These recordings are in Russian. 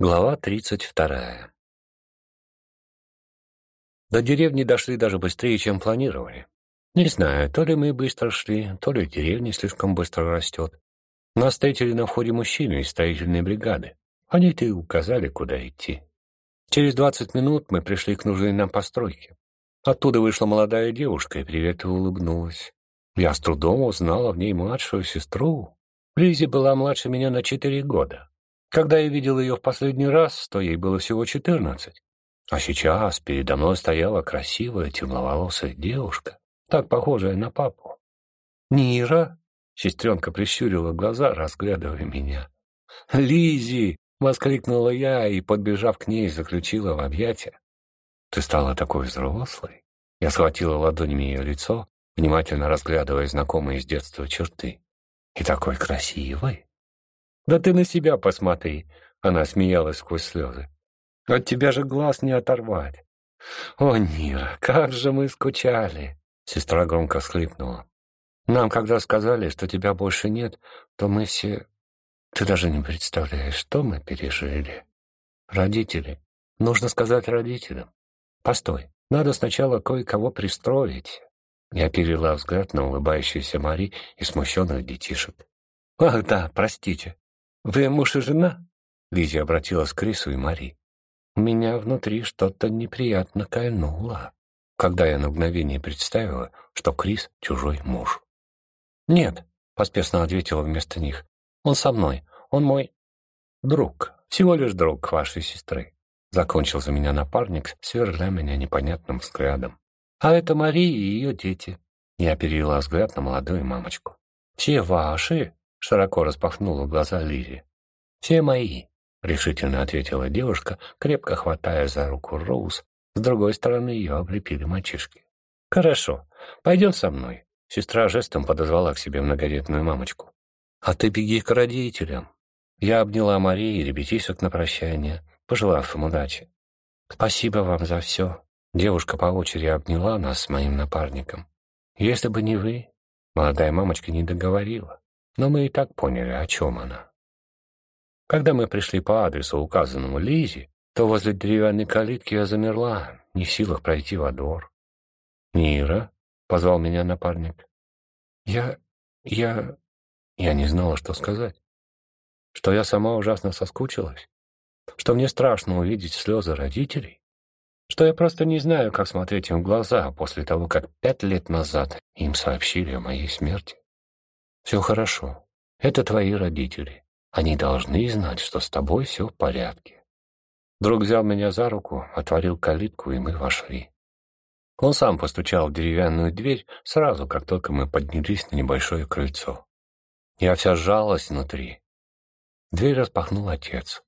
Глава тридцать вторая. До деревни дошли даже быстрее, чем планировали. Не знаю, то ли мы быстро шли, то ли деревня слишком быстро растет. Нас встретили на входе мужчины из строительной бригады. Они-то и указали, куда идти. Через двадцать минут мы пришли к нужной нам постройке. Оттуда вышла молодая девушка и приветливо улыбнулась. Я с трудом узнала в ней младшую сестру. Лизи была младше меня на четыре года. Когда я видел ее в последний раз, то ей было всего четырнадцать. А сейчас передо мной стояла красивая темноволосая девушка, так похожая на папу. «Нира?» — сестренка прищурила глаза, разглядывая меня. Лизи! воскликнула я и, подбежав к ней, заключила в объятия. «Ты стала такой взрослой?» Я схватила ладонями ее лицо, внимательно разглядывая знакомые с детства черты. «И такой красивой!» «Да ты на себя посмотри!» Она смеялась сквозь слезы. «От тебя же глаз не оторвать!» «О, Нира, как же мы скучали!» Сестра громко всхлипнула. «Нам, когда сказали, что тебя больше нет, то мы все... Ты даже не представляешь, что мы пережили. Родители. Нужно сказать родителям. Постой, надо сначала кое-кого пристроить». Я перевела взгляд на улыбающуюся Мари и смущенных детишек. «Ах да, простите. «Вы муж и жена?» Лизия обратилась к Крису и Мари. Меня внутри что-то неприятно кольнуло, когда я на мгновение представила, что Крис — чужой муж. «Нет», — поспешно ответила вместо них, — «он со мной, он мой друг, всего лишь друг вашей сестры», — закончил за меня напарник, сверля меня непонятным взглядом. «А это Мария и ее дети». Я перевела взгляд на молодую мамочку. «Все ваши?» Широко распахнула глаза Лизи. «Все мои», — решительно ответила девушка, крепко хватая за руку Роуз. С другой стороны ее облепили мальчишки. «Хорошо, пойдем со мной». Сестра жестом подозвала к себе многодетную мамочку. «А ты беги к родителям». Я обняла Марии и ребятишек на прощание, пожелав им удачи. «Спасибо вам за все». Девушка по очереди обняла нас с моим напарником. «Если бы не вы...» Молодая мамочка не договорила но мы и так поняли, о чем она. Когда мы пришли по адресу, указанному Лизе, то возле деревянной калитки я замерла, не в силах пройти во двор. «Нира?» — позвал меня напарник. «Я... я... я не знала, что сказать. Что я сама ужасно соскучилась. Что мне страшно увидеть слезы родителей. Что я просто не знаю, как смотреть им в глаза после того, как пять лет назад им сообщили о моей смерти. Все хорошо. Это твои родители. Они должны знать, что с тобой все в порядке. Друг взял меня за руку, отворил калитку, и мы вошли. Он сам постучал в деревянную дверь сразу, как только мы поднялись на небольшое крыльцо. Я вся сжалась внутри. Дверь распахнул отец.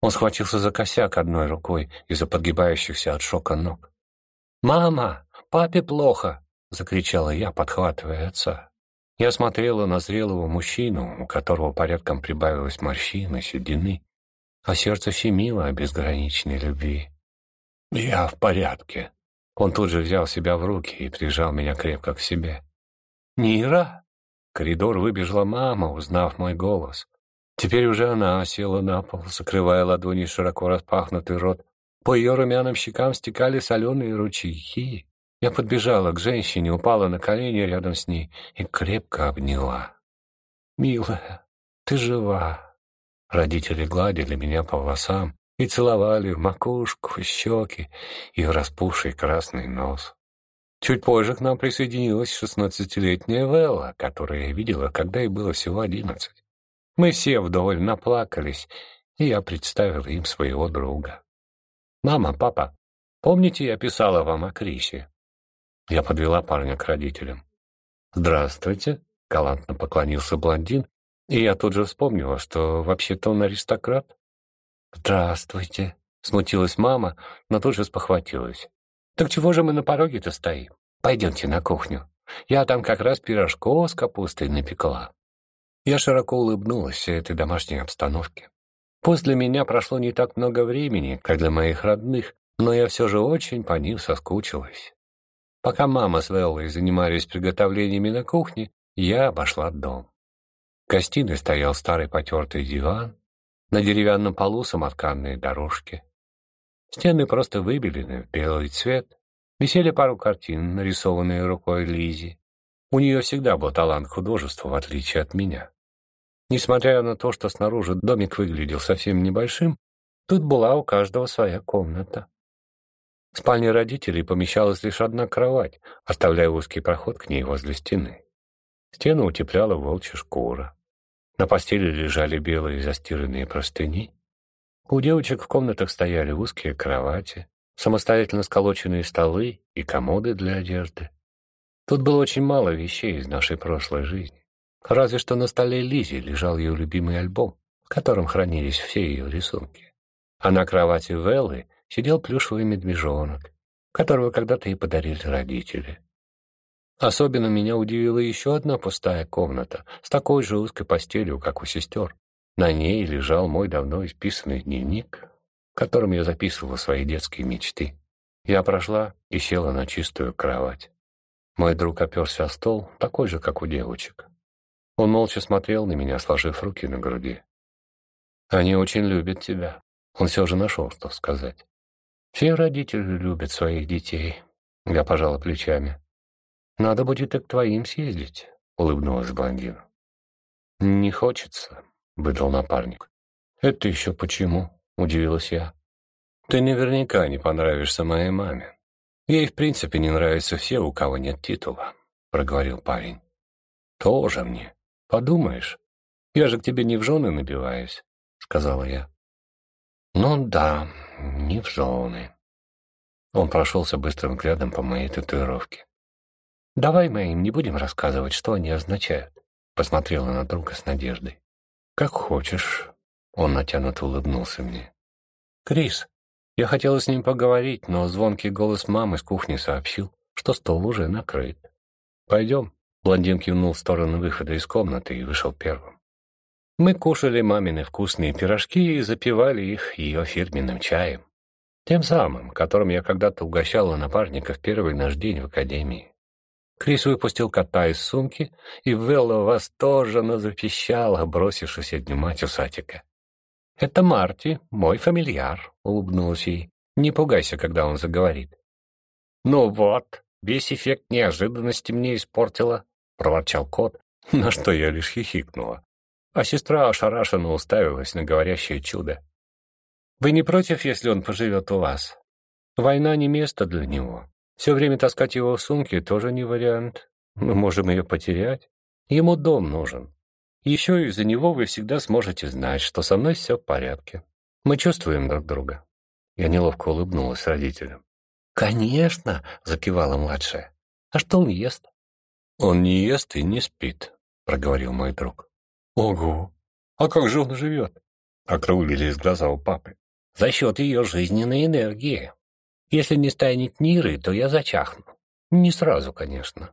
Он схватился за косяк одной рукой из-за подгибающихся от шока ног. «Мама, папе плохо!» — закричала я, подхватывая отца. Я смотрела на зрелого мужчину, у которого порядком прибавилось морщин и седины, а сердце щемило о безграничной любви. «Я в порядке». Он тут же взял себя в руки и прижал меня крепко к себе. «Нира?» В коридор выбежала мама, узнав мой голос. Теперь уже она села на пол, закрывая ладони широко распахнутый рот. По ее румяным щекам стекали соленые ручейки. Я подбежала к женщине, упала на колени рядом с ней и крепко обняла. «Милая, ты жива!» Родители гладили меня по волосам и целовали в макушку, в щеки и в распухший красный нос. Чуть позже к нам присоединилась шестнадцатилетняя Велла, которую я видела, когда ей было всего одиннадцать. Мы все вдоволь наплакались, и я представила им своего друга. «Мама, папа, помните, я писала вам о Крисе?» Я подвела парня к родителям. «Здравствуйте», — галантно поклонился блондин, и я тут же вспомнила, что вообще-то он аристократ. «Здравствуйте», — смутилась мама, но тут же спохватилась. «Так чего же мы на пороге-то стоим? Пойдемте на кухню. Я там как раз пирожков с капустой напекла». Я широко улыбнулась этой домашней обстановке. После меня прошло не так много времени, как для моих родных, но я все же очень по ним соскучилась. Пока мама с Веллой занимались приготовлениями на кухне, я обошла дом. В гостиной стоял старый потертый диван. На деревянном полу самотканные дорожки. Стены просто выбелены в белый цвет. Висели пару картин, нарисованные рукой Лизи. У нее всегда был талант к художеству, в отличие от меня. Несмотря на то, что снаружи домик выглядел совсем небольшим, тут была у каждого своя комната. В спальне родителей помещалась лишь одна кровать, оставляя узкий проход к ней возле стены. Стену утепляла волчья шкура. На постели лежали белые застиранные простыни. У девочек в комнатах стояли узкие кровати, самостоятельно сколоченные столы и комоды для одежды. Тут было очень мало вещей из нашей прошлой жизни. Разве что на столе Лизи лежал ее любимый альбом, в котором хранились все ее рисунки. А на кровати Веллы сидел плюшевый медвежонок, которого когда-то и подарили родители. Особенно меня удивила еще одна пустая комната с такой же узкой постелью, как у сестер. На ней лежал мой давно исписанный дневник, в котором я записывала свои детские мечты. Я прошла и села на чистую кровать. Мой друг оперся о стол, такой же, как у девочек. Он молча смотрел на меня, сложив руки на груди. «Они очень любят тебя». Он все же нашел, что сказать. «Все родители любят своих детей». Я пожала плечами. «Надо будет и к твоим съездить», — улыбнулась блондин. «Не хочется», — выдал напарник. «Это еще почему?» — удивилась я. «Ты наверняка не понравишься моей маме. Ей, в принципе, не нравятся все, у кого нет титула», — проговорил парень. «Тоже мне. Подумаешь, я же к тебе не в жены набиваюсь», — сказала я. «Ну да, не в жены». Он прошелся быстрым взглядом по моей татуировке. «Давай мы им не будем рассказывать, что они означают», — посмотрела на друга с надеждой. «Как хочешь», — он натянуто улыбнулся мне. «Крис, я хотела с ним поговорить, но звонкий голос мамы с кухни сообщил, что стол уже накрыт. Пойдем». Блондин кивнул в сторону выхода из комнаты и вышел первым. Мы кушали мамины вкусные пирожки и запивали их ее фирменным чаем. Тем самым, которым я когда-то угощала напарника в первый наш день в академии. Крис выпустил кота из сумки, и Велла восторженно запищала, бросившись обнимать усатика. «Это Марти, мой фамильяр», — улыбнулась ей. «Не пугайся, когда он заговорит». «Ну вот, весь эффект неожиданности мне испортила», — проворчал кот, на что я лишь хихикнула. А сестра ошарашенно уставилась на говорящее чудо. «Вы не против, если он поживет у вас? Война не место для него. Все время таскать его в сумке тоже не вариант. Мы можем ее потерять. Ему дом нужен. Еще из-за него вы всегда сможете знать, что со мной все в порядке. Мы чувствуем друг друга». Я неловко улыбнулась родителям. «Конечно!» — закивала младшая. «А что он ест?» «Он не ест и не спит», — проговорил мой друг. «Ого! А как же он живет?» — округлились глаза у папы. «За счет ее жизненной энергии», если не станет Ниры, то я зачахну. Не сразу, конечно.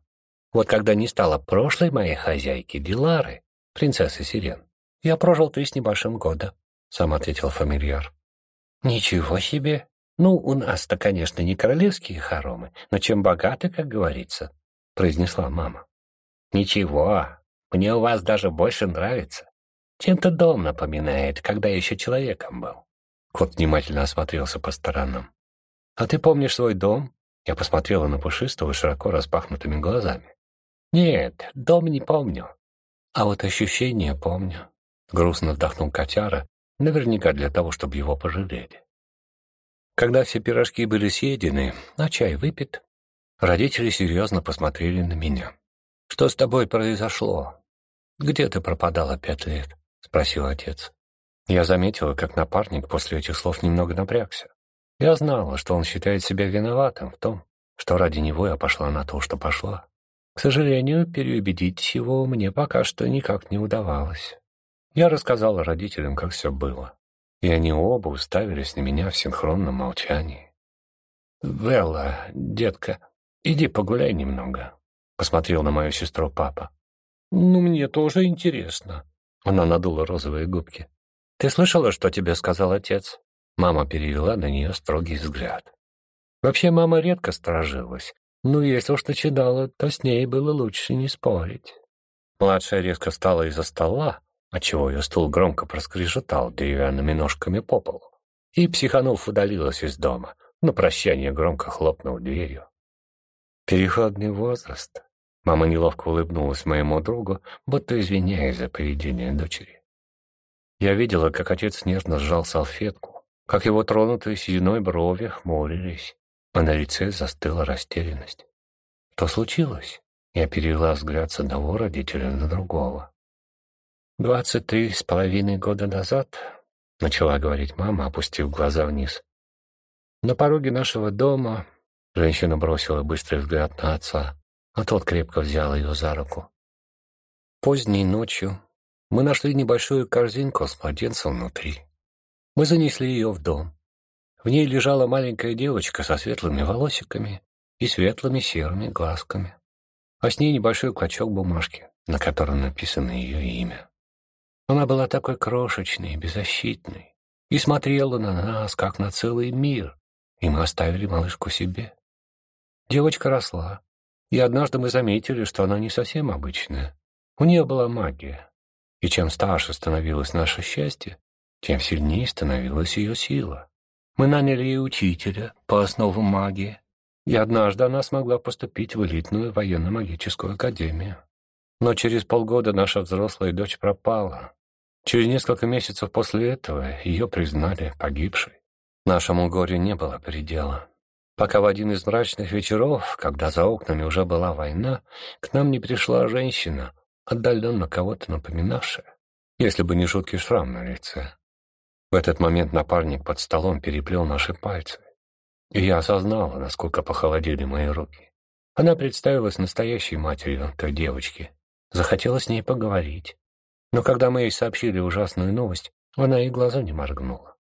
Вот когда не стало прошлой моей хозяйки, Дилары, принцессы Сирен, я прожил три с небольшим года, — сам ответил фамильяр. Ничего себе! Ну, у нас-то, конечно, не королевские хоромы, но чем богаты, как говорится, — произнесла мама. Ничего, мне у вас даже больше нравится. Чем-то дом напоминает, когда еще человеком был. Кот внимательно осмотрелся по сторонам. «А ты помнишь свой дом?» Я посмотрела на Пушистого широко распахнутыми глазами. «Нет, дом не помню. А вот ощущения помню». Грустно вдохнул котяра, наверняка для того, чтобы его пожалели. Когда все пирожки были съедены, а чай выпит, родители серьезно посмотрели на меня. «Что с тобой произошло? Где ты пропадала пять лет?» — спросил отец. Я заметила, как напарник после этих слов немного напрягся. Я знала, что он считает себя виноватым в том, что ради него я пошла на то, что пошла. К сожалению, переубедить его мне пока что никак не удавалось. Я рассказала родителям, как все было, и они оба уставились на меня в синхронном молчании. «Велла, детка, иди погуляй немного», — посмотрел на мою сестру папа. «Ну, мне тоже интересно». Она надула розовые губки. «Ты слышала, что тебе сказал отец?» Мама перевела на нее строгий взгляд. Вообще мама редко сторожилась, но если уж начинала, то с ней было лучше не спорить. Младшая резко встала из-за стола, отчего ее стул громко проскрежетал деревянными ножками по полу. И, психанув, удалилась из дома, на прощание громко хлопнув дверью. Переходный возраст. Мама неловко улыбнулась моему другу, будто извиняясь за поведение дочери. Я видела, как отец нежно сжал салфетку, как его тронутые сединой брови хмурились, а на лице застыла растерянность. Что случилось? Я перевела взгляд с одного родителя на другого. «Двадцать три с половиной года назад», — начала говорить мама, опустив глаза вниз. «На пороге нашего дома женщина бросила быстрый взгляд на отца, а тот крепко взял ее за руку. Поздней ночью мы нашли небольшую корзинку с младенцем внутри. Мы занесли ее в дом. В ней лежала маленькая девочка со светлыми волосиками и светлыми серыми глазками а с ней небольшой клочок бумажки, на котором написано ее имя. Она была такой крошечной, беззащитной, и смотрела на нас, как на целый мир, и мы оставили малышку себе. Девочка росла, и однажды мы заметили, что она не совсем обычная. У нее была магия, и чем старше становилось наше счастье, тем сильнее становилась ее сила. Мы наняли ей учителя по основам магии, и однажды она смогла поступить в элитную военно-магическую академию. Но через полгода наша взрослая дочь пропала. Через несколько месяцев после этого ее признали погибшей. Нашему горю не было предела. Пока в один из мрачных вечеров, когда за окнами уже была война, к нам не пришла женщина, отдаленно кого-то напоминавшая, если бы не жуткий шрам на лице. В этот момент напарник под столом переплел наши пальцы. И я осознала, насколько похолодели мои руки. Она представилась настоящей матерью той девочки. Захотела с ней поговорить. Но когда мы ей сообщили ужасную новость, она и глаза не моргнула.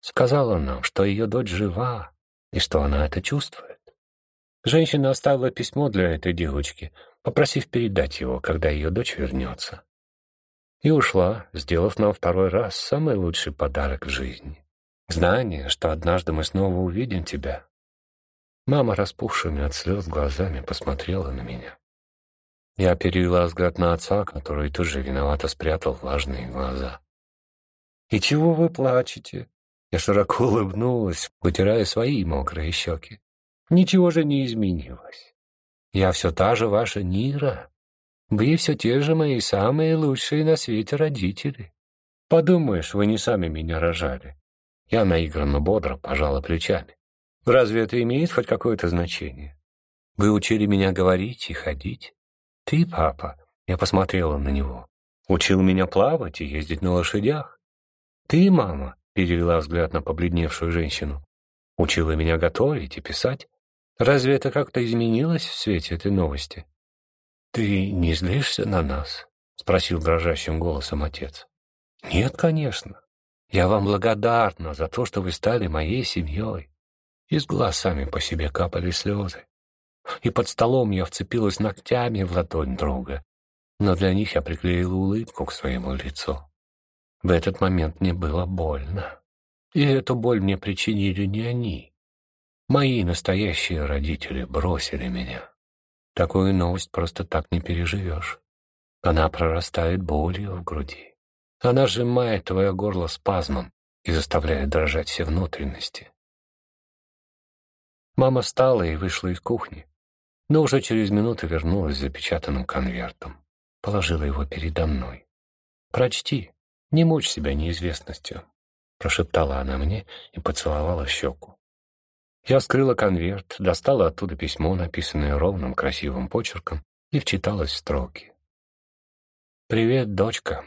Сказала нам, что ее дочь жива, и что она это чувствует. Женщина оставила письмо для этой девочки, попросив передать его, когда ее дочь вернется. И ушла, сделав нам второй раз самый лучший подарок в жизни. Знание, что однажды мы снова увидим тебя. Мама, распухшими от слез глазами, посмотрела на меня. Я перевела взгляд на отца, который тут же виновато спрятал влажные глаза. «И чего вы плачете?» Я широко улыбнулась, вытирая свои мокрые щеки. «Ничего же не изменилось. Я все та же ваша Нира. Вы все те же мои самые лучшие на свете родители. Подумаешь, вы не сами меня рожали. Я наигранно бодро пожала плечами. «Разве это имеет хоть какое-то значение? Вы учили меня говорить и ходить. Ты, папа, я посмотрела на него, учил меня плавать и ездить на лошадях. Ты, мама, перевела взгляд на побледневшую женщину, учила меня готовить и писать. Разве это как-то изменилось в свете этой новости? Ты не злишься на нас? спросил дрожащим голосом отец. Нет, конечно. Я вам благодарна за то, что вы стали моей семьей. Из глаз сами по себе капали слезы. И под столом я вцепилась ногтями в ладонь друга, но для них я приклеила улыбку к своему лицу. В этот момент мне было больно. И эту боль мне причинили не они. Мои настоящие родители бросили меня. Такую новость просто так не переживешь. Она прорастает болью в груди. Она сжимает твое горло спазмом и заставляет дрожать все внутренности. Мама встала и вышла из кухни, но уже через минуту вернулась с запечатанным конвертом. Положила его передо мной. «Прочти, не мучь себя неизвестностью», — прошептала она мне и поцеловала щеку. Я вскрыла конверт, достала оттуда письмо, написанное ровным красивым почерком, и вчиталась в строки. «Привет, дочка.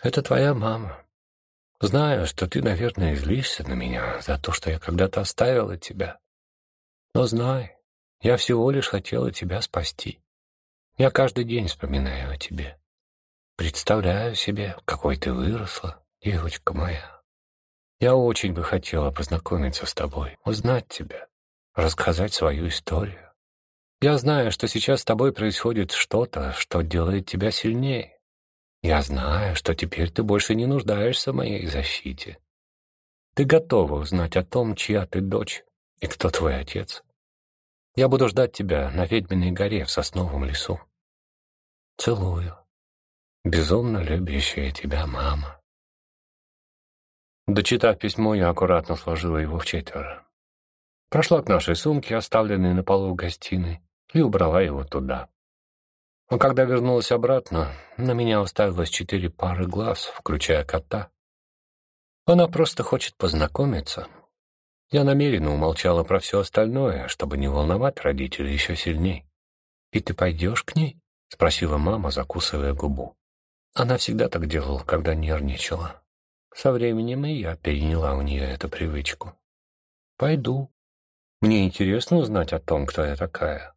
Это твоя мама. Знаю, что ты, наверное, злишься на меня за то, что я когда-то оставила тебя. Но знай, я всего лишь хотела тебя спасти. Я каждый день вспоминаю о тебе. Представляю себе, какой ты выросла, девочка моя. Я очень бы хотела познакомиться с тобой, узнать тебя, рассказать свою историю. Я знаю, что сейчас с тобой происходит что-то, что делает тебя сильнее. Я знаю, что теперь ты больше не нуждаешься в моей защите. Ты готова узнать о том, чья ты дочь и кто твой отец. Я буду ждать тебя на Ведьминой горе в Сосновом лесу. Целую. Безумно любящая тебя мама. Дочитав письмо, я аккуратно сложила его в четверо. Прошла к нашей сумке, оставленной на полу в гостиной, и убрала его туда. Но когда вернулась обратно, на меня уставилось четыре пары глаз, включая кота. Она просто хочет познакомиться. Я намеренно умолчала про все остальное, чтобы не волновать родителей еще сильней. «И ты пойдешь к ней?» — спросила мама, закусывая губу. Она всегда так делала, когда нервничала. Со временем и я переняла у нее эту привычку. «Пойду. Мне интересно узнать о том, кто я такая.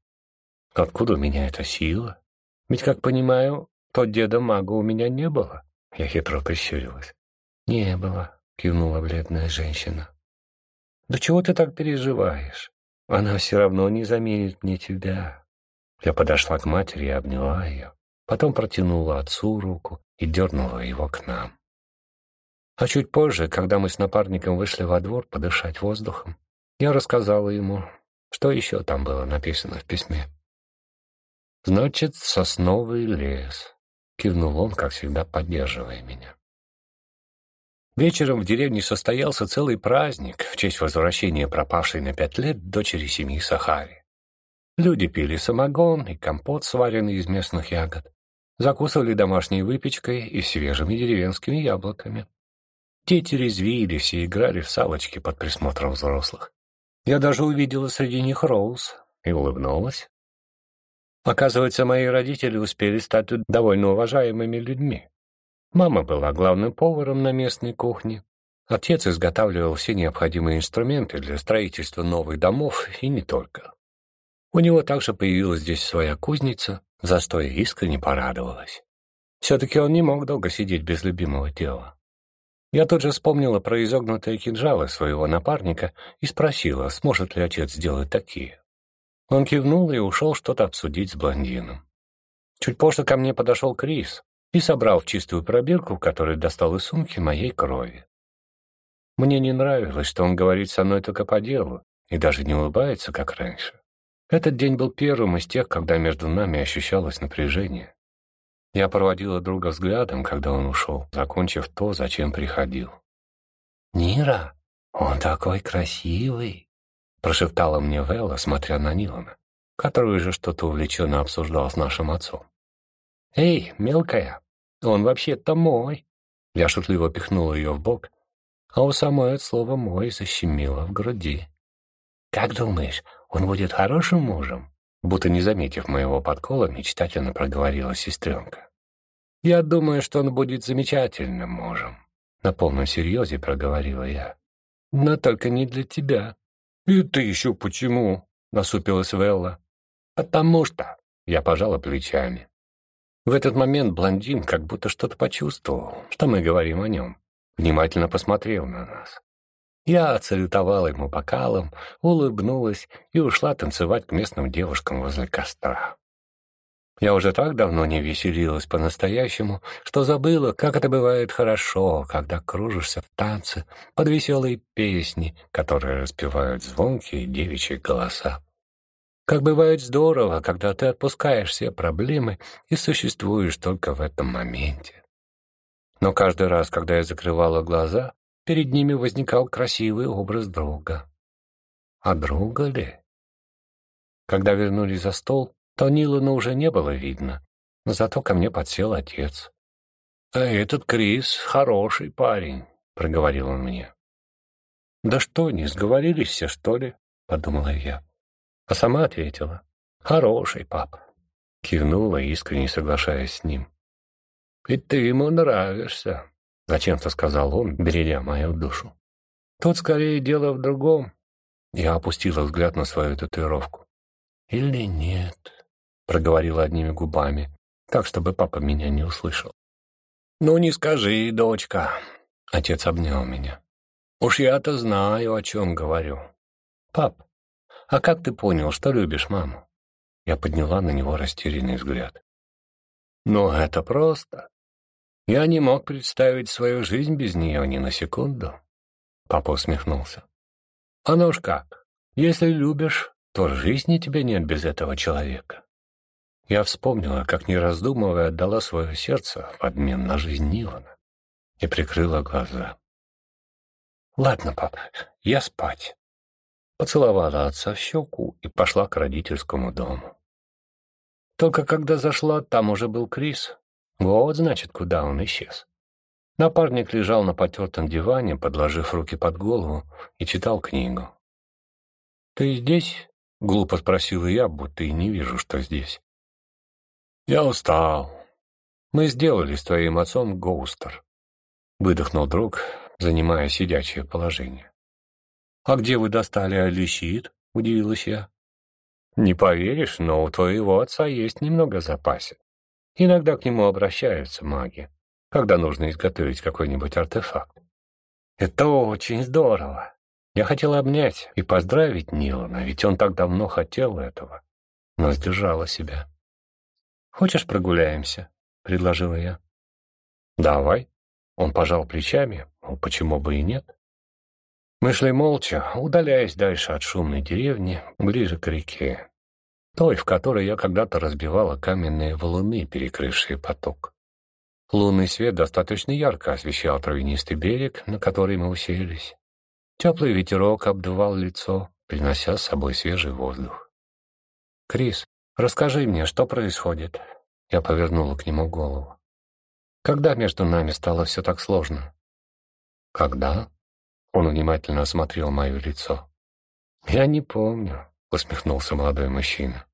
Откуда у меня эта сила? Ведь, как понимаю, тот деда-мага у меня не было». Я хитро прищурилась. «Не было», — кивнула бледная женщина. «Да чего ты так переживаешь? Она все равно не заменит мне тебя». Я подошла к матери и обняла ее, потом протянула отцу руку и дернула его к нам. А чуть позже, когда мы с напарником вышли во двор подышать воздухом, я рассказала ему, что еще там было написано в письме. «Значит, сосновый лес», — кивнул он, как всегда, поддерживая меня. Вечером в деревне состоялся целый праздник в честь возвращения пропавшей на пять лет дочери семьи Сахари. Люди пили самогон и компот, сваренный из местных ягод, закусывали домашней выпечкой и свежими деревенскими яблоками. Дети резвились и играли в салочки под присмотром взрослых. Я даже увидела среди них Роуз и улыбнулась. Оказывается, мои родители успели стать довольно уважаемыми людьми. Мама была главным поваром на местной кухне. Отец изготавливал все необходимые инструменты для строительства новых домов и не только. У него также появилась здесь своя кузница, за что я искренне порадовалась. Все-таки он не мог долго сидеть без любимого дела. Я тут же вспомнила про изогнутые кинжалы своего напарника и спросила, сможет ли отец сделать такие. Он кивнул и ушел что-то обсудить с блондином. Чуть позже ко мне подошел Крис и собрал в чистую пробирку, которую достал из сумки моей крови. Мне не нравилось, что он говорит со мной только по делу и даже не улыбается, как раньше. Этот день был первым из тех, когда между нами ощущалось напряжение. Я проводила друга взглядом, когда он ушел, закончив то, зачем приходил. «Нира, он такой красивый!» — прошептала мне Велла, смотря на Нилана, который уже что-то увлеченно обсуждал с нашим отцом. «Эй, мелкая, он вообще-то мой!» Я шутливо пихнула ее в бок, а у самой от слова «мой» защемило в груди. «Как думаешь, он будет хорошим мужем?» Будто не заметив моего подкола, мечтательно проговорила сестренка. «Я думаю, что он будет замечательным мужем», — на полном серьезе проговорила я. «Но только не для тебя». «Это еще почему?» — насупилась Велла. «Потому что...» — я пожала плечами. В этот момент блондин как будто что-то почувствовал, что мы говорим о нем. Внимательно посмотрел на нас. Я отсалютовала ему бокалом, улыбнулась и ушла танцевать к местным девушкам возле костра. Я уже так давно не веселилась по-настоящему, что забыла, как это бывает хорошо, когда кружишься в танце под веселые песни, которые распевают звонкие девичьи голоса. Как бывает здорово, когда ты отпускаешь все проблемы и существуешь только в этом моменте. Но каждый раз, когда я закрывала глаза, перед ними возникал красивый образ друга. А друга ли? Когда вернулись за стол, то Нилана уже не было видно, но зато ко мне подсел отец. «А этот Крис хороший парень», — проговорил он мне. «Да что, не сговорились все, что ли?» — подумала я. А сама ответила. «Хороший пап», — кивнула, искренне соглашаясь с ним. «И ты ему нравишься», — зачем-то сказал он, бередя мою душу. «Тут скорее дело в другом». Я опустила взгляд на свою татуировку. «Или нет?» — проговорила одними губами, так, чтобы папа меня не услышал. «Ну не скажи, дочка!» — отец обнял меня. «Уж я-то знаю, о чем говорю». «Пап, а как ты понял, что любишь маму?» Я подняла на него растерянный взгляд. «Ну, это просто. Я не мог представить свою жизнь без нее ни на секунду». Папа усмехнулся. «А ну ж как, если любишь, то жизни тебе нет без этого человека. Я вспомнила, как, не раздумывая, отдала свое сердце в обмен на жизнь Нилана и прикрыла глаза. «Ладно, папа, я спать». Поцеловала отца в щеку и пошла к родительскому дому. Только когда зашла, там уже был Крис. Вот, значит, куда он исчез. Напарник лежал на потертом диване, подложив руки под голову, и читал книгу. «Ты здесь?» — глупо спросила я, будто и не вижу, что здесь. «Я устал. Мы сделали с твоим отцом гоустер», — выдохнул друг, занимая сидячее положение. «А где вы достали алищит?» — удивилась я. «Не поверишь, но у твоего отца есть немного запасов. Иногда к нему обращаются маги, когда нужно изготовить какой-нибудь артефакт. Это очень здорово. Я хотела обнять и поздравить Нилана, ведь он так давно хотел этого, но сдержала себя. «Хочешь, прогуляемся?» — предложила я. «Давай». Он пожал плечами, ну, почему бы и нет. Мы шли молча, удаляясь дальше от шумной деревни, ближе к реке, той, в которой я когда-то разбивала каменные валуны, перекрывшие поток. Лунный свет достаточно ярко освещал травянистый берег, на который мы уселись. Теплый ветерок обдувал лицо, принося с собой свежий воздух. «Крис, расскажи мне, что происходит?» Я повернула к нему голову. «Когда между нами стало все так сложно?» «Когда?» Он внимательно осмотрел мое лицо. «Я не помню», — усмехнулся молодой мужчина.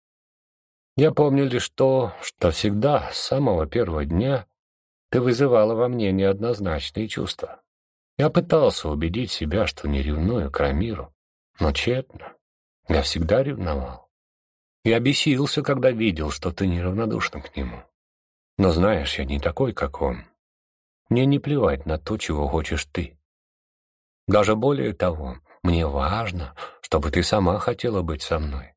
«Я помню лишь то, что всегда, с самого первого дня, ты вызывала во мне неоднозначные чувства. Я пытался убедить себя, что не ревную к Рамиру, но тщетно. Я всегда ревновал. Я бесился, когда видел, что ты неравнодушна к нему. Но знаешь, я не такой, как он. Мне не плевать на то, чего хочешь ты. Даже более того, мне важно, чтобы ты сама хотела быть со мной.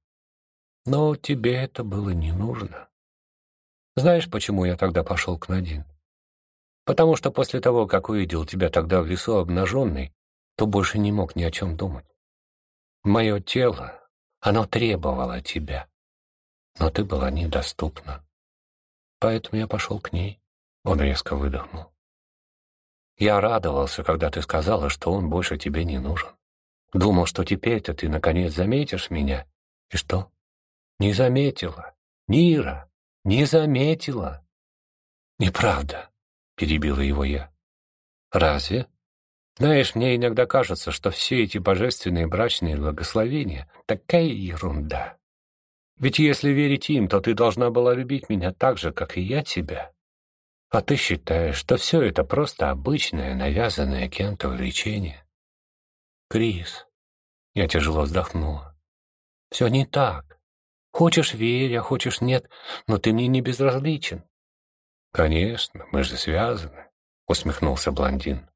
Но тебе это было не нужно. Знаешь, почему я тогда пошел к Надин? Потому что после того, как увидел тебя тогда в лесу обнаженной, то больше не мог ни о чем думать. Мое тело, оно требовало тебя, но ты была недоступна. Поэтому я пошел к ней. Он резко выдохнул. Я радовался, когда ты сказала, что он больше тебе не нужен. Думал, что теперь-то ты наконец заметишь меня. И что? Не заметила. Нира, не заметила. Неправда, перебила его я. Разве? Знаешь, мне иногда кажется, что все эти божественные брачные благословения — такая ерунда. Ведь если верить им, то ты должна была любить меня так же, как и я тебя. А ты считаешь, что все это просто обычное, навязанное кем-то влечение? Крис, я тяжело вздохнула. Все не так. Хочешь верь, а хочешь нет, но ты мне не безразличен. Конечно, мы же связаны, усмехнулся блондин.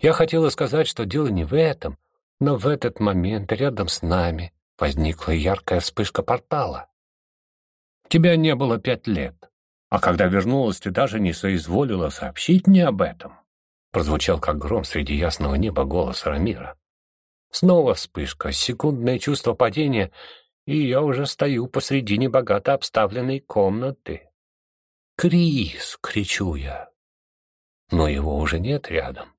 Я хотела сказать, что дело не в этом, но в этот момент рядом с нами возникла яркая вспышка портала. Тебя не было пять лет. А когда вернулась, ты даже не соизволила сообщить мне об этом. Прозвучал, как гром среди ясного неба голос Рамира. Снова вспышка, секундное чувство падения, и я уже стою посредине богато обставленной комнаты. «Крис!» — кричу я. Но его уже нет рядом.